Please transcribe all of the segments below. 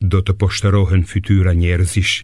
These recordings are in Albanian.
do të poshtërohen fytyra njerëzish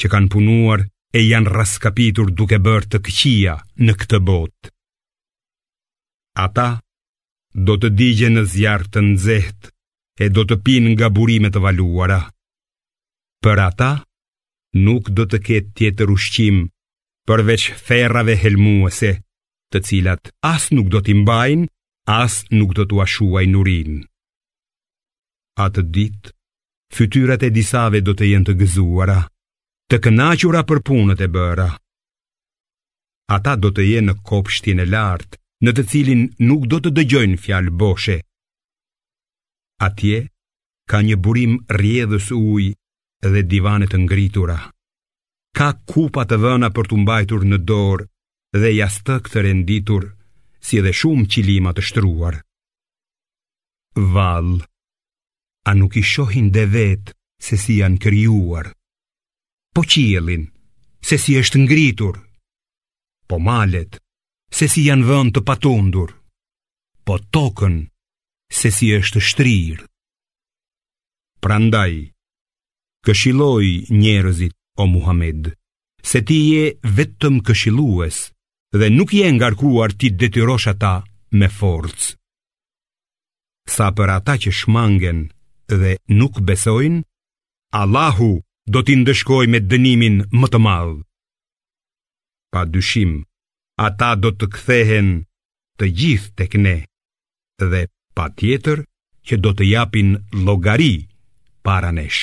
që kanë punuar e janë rraskapitur duke bërë të këqija në këtë botë. Ata do të digjen në zjarr të nxehtë e do të pinë nga burime të valuara. Për ata nuk do të ketë tjetër ushqim përveç ferrave helmuese të cilat as nuk do t'i mbajnë, as nuk do t'ua shuajnë urinë. Atë ditë, fytyrat e disave do të jenë të gëzuara, të kënaqura për punët e bëra. Ata do të jenë në kopshtin e lartë, në të cilin nuk do të dëgjojnë fjalë boshe. Atje ka një burim rrjedhës ujë dhe divane të ngritura. Ka kupa të vëna për t'u mbajtur në dorë dhe jastëkë të renditur, si dhe shumë qilima të shtruar. Vallë, a nuk i shohin devetë se si janë krijuar? Po qiellin, se si është ngritur? Po malet, se si janë vënë të patundur? Po tokën, se si është shtrirë? Prandaj, këshilloji njerëzit o Muhamed, se ti je vetëm këshillues dhe nuk je ngarkuar t'i detyrosh ata me forcë. Sa për ata që shmangen dhe nuk besojnë, Allahu do t'i ndëshkojë me dënimin më të madh. Pa dyshim, ata do të kthehen të gjithë tek ne dhe patjetër që do të japin llogari para nesh.